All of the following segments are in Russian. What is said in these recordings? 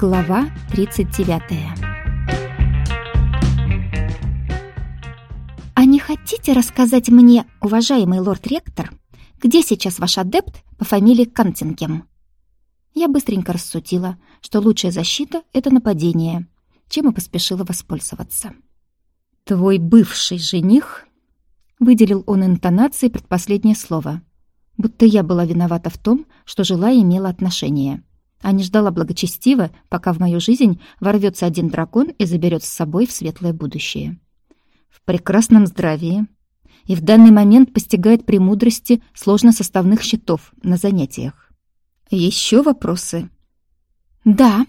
Глава 39 «А не хотите рассказать мне, уважаемый лорд-ректор, где сейчас ваш адепт по фамилии Кантингем?» Я быстренько рассудила, что лучшая защита — это нападение, чем и поспешила воспользоваться. «Твой бывший жених?» — выделил он интонацией предпоследнее слово, будто я была виновата в том, что жила и имела отношение а не ждала благочестиво, пока в мою жизнь ворвется один дракон и заберет с собой в светлое будущее. В прекрасном здравии и в данный момент постигает премудрости сложносоставных счетов на занятиях. Еще вопросы? Да.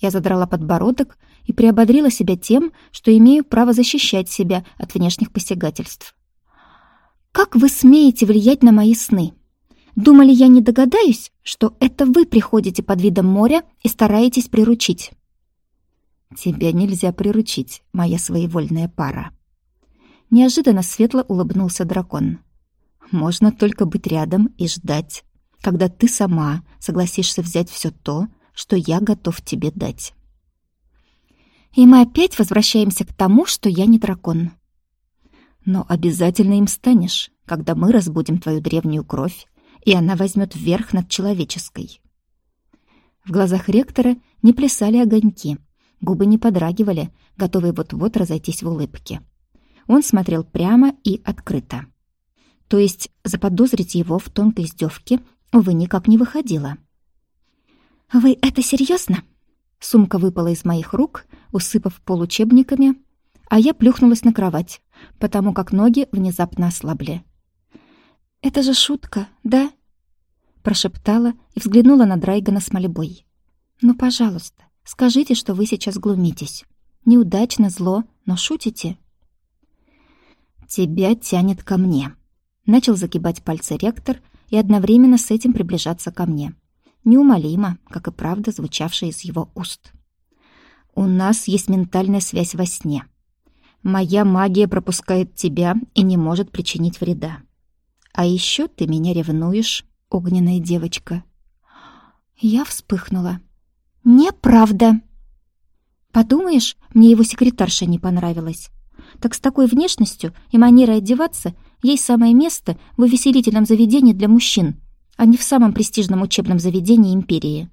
Я задрала подбородок и приободрила себя тем, что имею право защищать себя от внешних посягательств. Как вы смеете влиять на мои сны? Думали, я не догадаюсь, что это вы приходите под видом моря и стараетесь приручить. Тебя нельзя приручить, моя своевольная пара. Неожиданно светло улыбнулся дракон. Можно только быть рядом и ждать, когда ты сама согласишься взять все то, что я готов тебе дать. И мы опять возвращаемся к тому, что я не дракон. Но обязательно им станешь, когда мы разбудим твою древнюю кровь и она возьмет верх над человеческой. В глазах ректора не плясали огоньки, губы не подрагивали, готовые вот-вот разойтись в улыбке. Он смотрел прямо и открыто. То есть заподозрить его в тонкой издевке, увы, никак не выходило. «Вы это серьезно? Сумка выпала из моих рук, усыпав пол учебниками, а я плюхнулась на кровать, потому как ноги внезапно ослабли. «Это же шутка, да?» Прошептала и взглянула на Драйгана с мольбой. «Ну, пожалуйста, скажите, что вы сейчас глумитесь. Неудачно, зло, но шутите?» «Тебя тянет ко мне», — начал загибать пальцы ректор и одновременно с этим приближаться ко мне. Неумолимо, как и правда звучавшая из его уст. «У нас есть ментальная связь во сне. Моя магия пропускает тебя и не может причинить вреда. А еще ты меня ревнуешь, огненная девочка. Я вспыхнула. Неправда. Подумаешь, мне его секретарша не понравилась. Так с такой внешностью и манерой одеваться ей самое место в увеселительном заведении для мужчин, а не в самом престижном учебном заведении империи.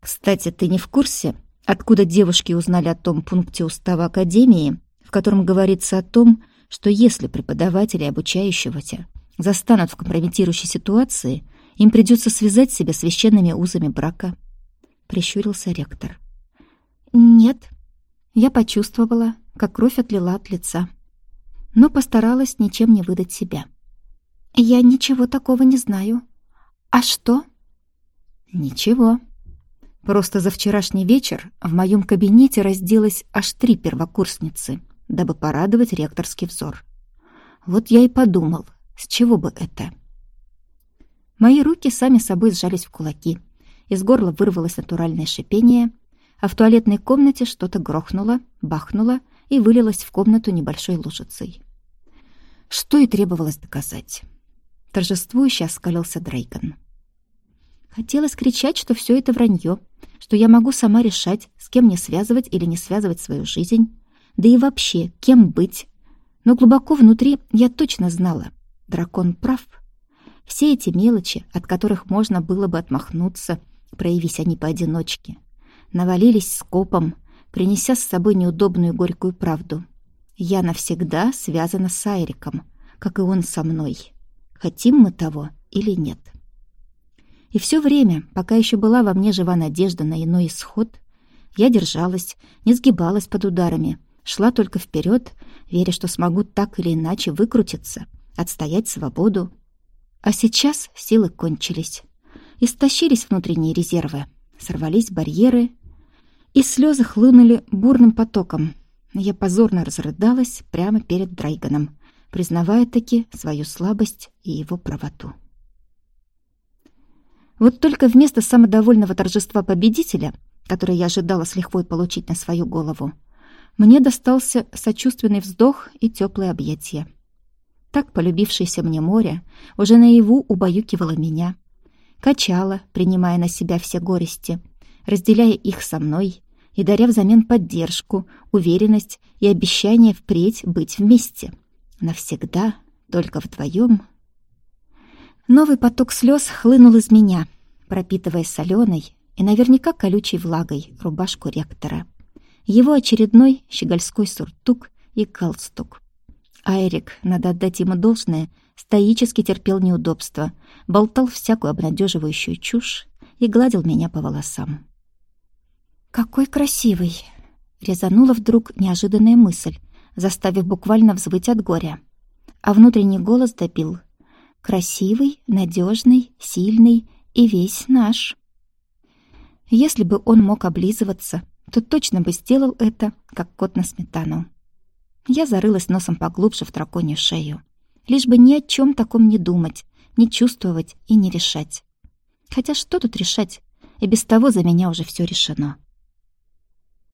Кстати, ты не в курсе, откуда девушки узнали о том пункте устава Академии, в котором говорится о том, что если преподаватели обучающегося застанут в компрометирующей ситуации, им придется связать себя священными узами брака. Прищурился ректор. Нет, я почувствовала, как кровь отлила от лица, но постаралась ничем не выдать себя. Я ничего такого не знаю. А что? Ничего. Просто за вчерашний вечер в моем кабинете разделась аж три первокурсницы, дабы порадовать ректорский взор. Вот я и подумал, с чего бы это? Мои руки сами собой сжались в кулаки. Из горла вырвалось натуральное шипение, а в туалетной комнате что-то грохнуло, бахнуло и вылилось в комнату небольшой лужицей. Что и требовалось доказать. Торжествующе оскалился Дрейган. Хотелось кричать, что все это вранье, что я могу сама решать, с кем мне связывать или не связывать свою жизнь, да и вообще, кем быть. Но глубоко внутри я точно знала — Дракон прав. Все эти мелочи, от которых можно было бы отмахнуться, проявись они поодиночке, навалились скопом, принеся с собой неудобную горькую правду. Я навсегда связана с Айриком, как и он со мной. Хотим мы того или нет. И все время, пока еще была во мне жива надежда на иной исход, я держалась, не сгибалась под ударами, шла только вперед, веря, что смогу так или иначе выкрутиться — отстоять свободу. А сейчас силы кончились. Истощились внутренние резервы, сорвались барьеры, и слезы хлынули бурным потоком. Я позорно разрыдалась прямо перед Драйганом, признавая таки свою слабость и его правоту. Вот только вместо самодовольного торжества победителя, которое я ожидала с лихвой получить на свою голову, мне достался сочувственный вздох и теплое объятие. Так полюбившееся мне море уже наяву убаюкивало меня, качало, принимая на себя все горести, разделяя их со мной и даря взамен поддержку, уверенность и обещание впредь быть вместе. Навсегда, только вдвоем. Новый поток слез хлынул из меня, пропитывая соленой и наверняка колючей влагой рубашку ректора. Его очередной щегольской суртук и галстук. Айрик, надо отдать ему должное, стоически терпел неудобства, болтал всякую обнадеживающую чушь и гладил меня по волосам. «Какой красивый!» — резанула вдруг неожиданная мысль, заставив буквально взвыть от горя. А внутренний голос добил. «Красивый, надежный, сильный и весь наш». Если бы он мог облизываться, то точно бы сделал это, как кот на сметану. Я зарылась носом поглубже в драконью шею, лишь бы ни о чем таком не думать, не чувствовать и не решать. Хотя что тут решать? И без того за меня уже все решено.